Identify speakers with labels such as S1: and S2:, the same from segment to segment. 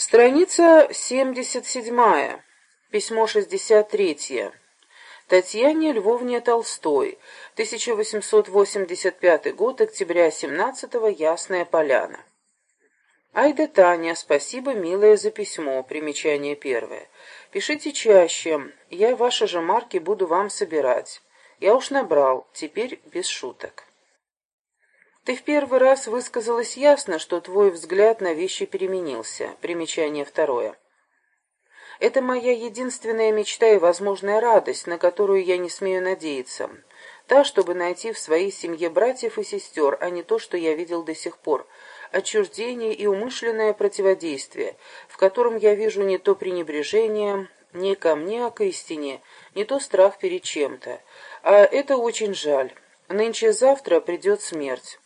S1: Страница 77. Письмо 63. Татьяне Львовне Толстой. 1885 год, октября 17 -го, Ясная Поляна. Айда Таня, спасибо, милая, за письмо. Примечание первое. Пишите чаще. Я ваши же марки буду вам собирать. Я уж набрал, теперь без шуток. Ты в первый раз высказалась ясно, что твой взгляд на вещи переменился. Примечание второе. Это моя единственная мечта и возможная радость, на которую я не смею надеяться. Та, чтобы найти в своей семье братьев и сестер, а не то, что я видел до сих пор. Отчуждение и умышленное противодействие, в котором я вижу не то пренебрежение, не ко мне, а к истине, не то страх перед чем-то. А это очень жаль. Нынче-завтра придет смерть.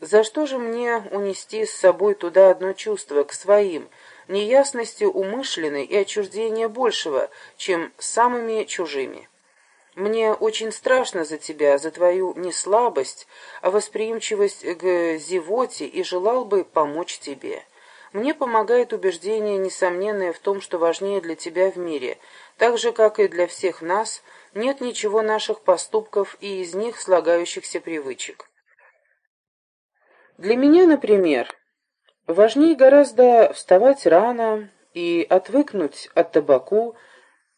S1: За что же мне унести с собой туда одно чувство, к своим, неясности умышленной и отчуждения большего, чем самыми чужими? Мне очень страшно за тебя, за твою не слабость, а восприимчивость к зевоте, и желал бы помочь тебе. Мне помогает убеждение, несомненное в том, что важнее для тебя в мире, так же, как и для всех нас, нет ничего наших поступков и из них слагающихся привычек. Для меня, например, важнее гораздо вставать рано и отвыкнуть от табаку,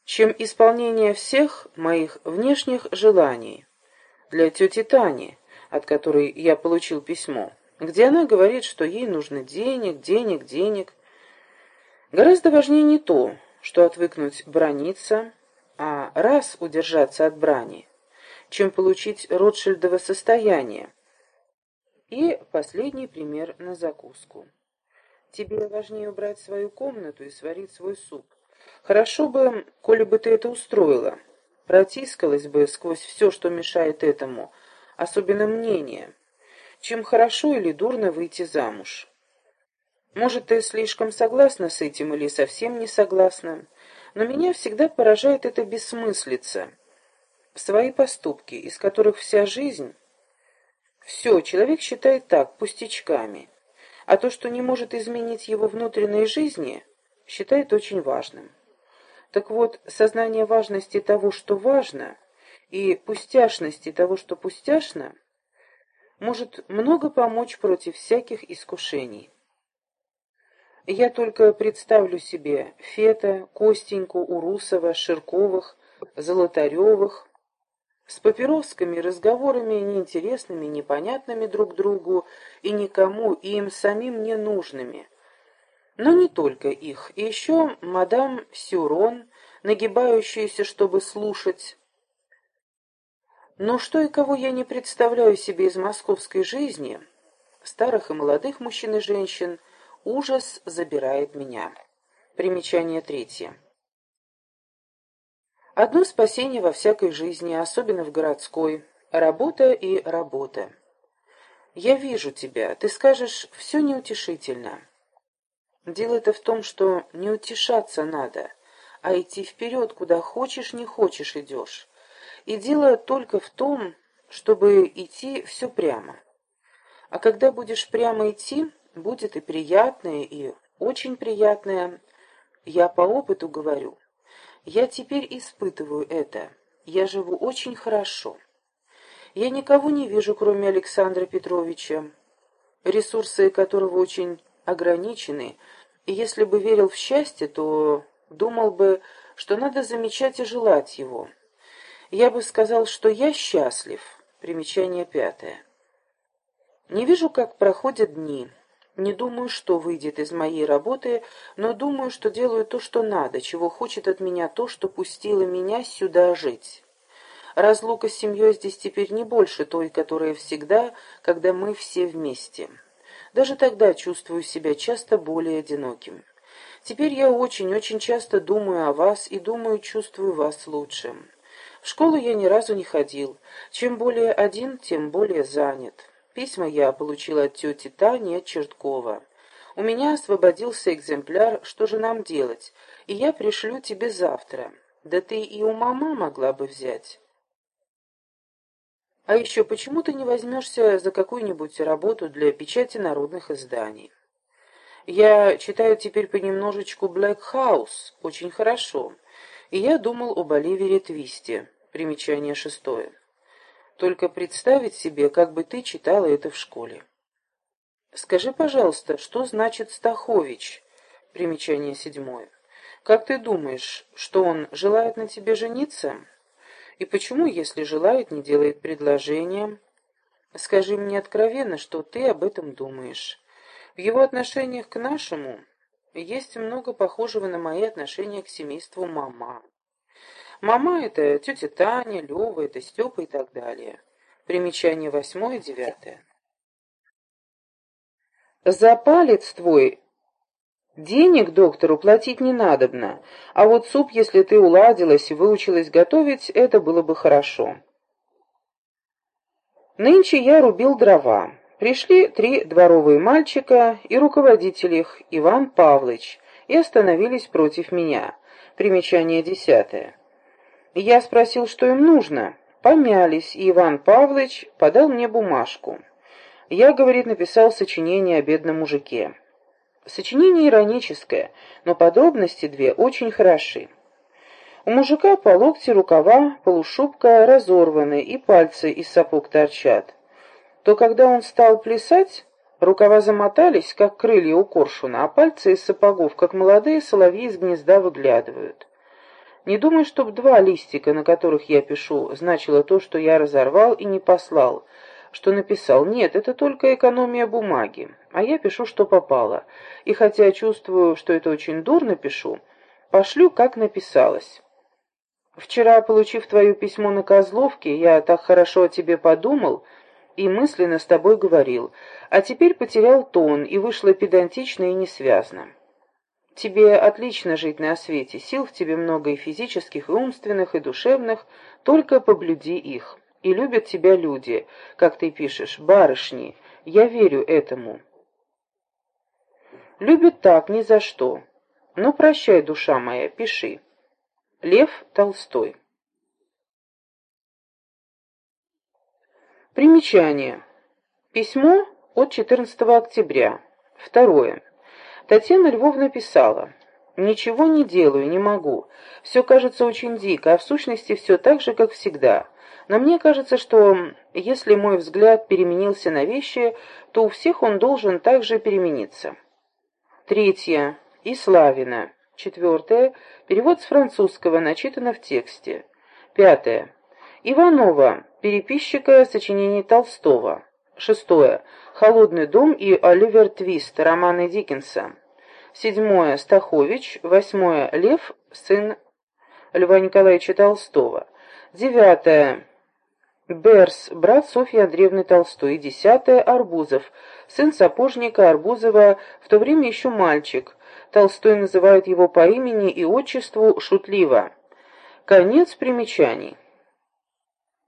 S1: чем исполнение всех моих внешних желаний. Для тети Тани, от которой я получил письмо, где она говорит, что ей нужно денег, денег, денег. Гораздо важнее не то, что отвыкнуть брониться, а раз удержаться от брани, чем получить Ротшильдово состояние, и последний пример на закуску. Тебе важнее убрать свою комнату и сварить свой суп. Хорошо бы, коли бы ты это устроила. Протискалась бы сквозь все, что мешает этому, особенно мнение. Чем хорошо или дурно выйти замуж. Может, ты слишком согласна с этим или совсем не согласна, но меня всегда поражает эта бессмыслица. Свои поступки, из которых вся жизнь все, человек считает так, пустячками. А то, что не может изменить его внутренней жизни, считает очень важным. Так вот, сознание важности того, что важно, и пустяшности того, что пустяшно, может много помочь против всяких искушений. Я только представлю себе Фета, Костеньку, Урусова, Ширковых, Золотаревых, с папировскими разговорами, неинтересными, непонятными друг другу и никому, и им самим не нужными. Но не только их, и еще мадам Сюрон, нагибающаяся, чтобы слушать. Но что и кого я не представляю себе из московской жизни, старых и молодых мужчин и женщин, ужас забирает меня. Примечание третье. Одно спасение во всякой жизни, особенно в городской – работа и работа. Я вижу тебя, ты скажешь, все неутешительно. Дело-то в том, что не утешаться надо, а идти вперед, куда хочешь, не хочешь идешь. И дело только в том, чтобы идти все прямо. А когда будешь прямо идти, будет и приятное, и очень приятное, я по опыту говорю, я теперь испытываю это. Я живу очень хорошо. Я никого не вижу, кроме Александра Петровича, ресурсы которого очень ограничены, и если бы верил в счастье, то думал бы, что надо замечать и желать его. Я бы сказал, что я счастлив. Примечание пятое. Не вижу, как проходят дни. Не думаю, что выйдет из моей работы, но думаю, что делаю то, что надо, чего хочет от меня то, что пустило меня сюда жить. Разлука с семьей здесь теперь не больше той, которая всегда, когда мы все вместе. Даже тогда чувствую себя часто более одиноким. Теперь я очень-очень часто думаю о вас и думаю, чувствую вас лучше. В школу я ни разу не ходил. Чем более один, тем более занят. Письма я получил от тети Тани от Черткова. У меня освободился экземпляр «Что же нам делать?» и я пришлю тебе завтра. Да ты и у мама могла бы взять. А еще почему ты не возьмешься за какую-нибудь работу для печати народных изданий? Я читаю теперь понемножечку «Блэк Хаус», очень хорошо. И я думал об Оливере Твисте. Примечание шестое. Только представить себе, как бы ты читала это в школе. Скажи, пожалуйста, что значит Стахович? Примечание седьмое. Как ты думаешь, что он желает на тебе жениться? И почему, если желает, не делает предложения? Скажи мне откровенно, что ты об этом думаешь. В его отношениях к нашему есть много похожего на мои отношения к семейству мама. Мама — это тетя Таня, Лева, это Степа и так далее. Примечание восьмое, девятое. За палец твой денег доктору платить не надобно, а вот суп, если ты уладилась и выучилась готовить, это было бы хорошо. Нынче я рубил дрова. Пришли три дворовые мальчика и руководитель их, Иван Павлович, и остановились против меня. Примечание десятое. Я спросил, что им нужно. Помялись, и Иван Павлович подал мне бумажку. Я, говорит, написал сочинение о бедном мужике. Сочинение ироническое, но подробности две очень хороши. У мужика по локти рукава, полушубка разорваны и пальцы из сапог торчат. То когда он стал плясать, рукава замотались, как крылья у коршуна, а пальцы из сапогов, как молодые соловьи из гнезда, выглядывают. Не думай, чтоб два листика, на которых я пишу, значило то, что я разорвал и не послал, что написал. Нет, это только экономия бумаги. А я пишу, что попало. И хотя чувствую, что это очень дурно пишу, пошлю, как написалось. Вчера, получив твое письмо на Козловке, я так хорошо о тебе подумал и мысленно с тобой говорил, а теперь потерял тон и вышло педантично и несвязно. Тебе отлично жить на свете, сил в тебе много и физических, и умственных, и душевных, только поблюди их. И любят тебя люди, как ты пишешь, барышни. Я верю этому. Любят так, ни за что. Ну, прощай, душа моя, пиши. Лев Толстой. Примечание. Письмо от 14 октября. Второе. Татьяна Львовна писала. «Ничего не делаю, не могу. Все кажется очень дико, а в сущности все так же, как всегда. Но мне кажется, что если мой взгляд переменился на вещи, то у всех он должен также перемениться. Третье. И Славина. Четвертое. Перевод с французского, начитано в тексте. Пятое. Иванова. Переписчика сочинений Толстого. Шестое. «Холодный дом» и «Оливер Твист» романы Диккенса. Седьмое. Стахович. Восьмое. Лев, сын Льва Николаевича Толстого. Девятое. Берс, брат Софьи Андреевны Толстой. Десятое. Арбузов, сын сапожника Арбузова, в то время еще мальчик. Толстой называет его по имени и отчеству шутливо. Конец примечаний.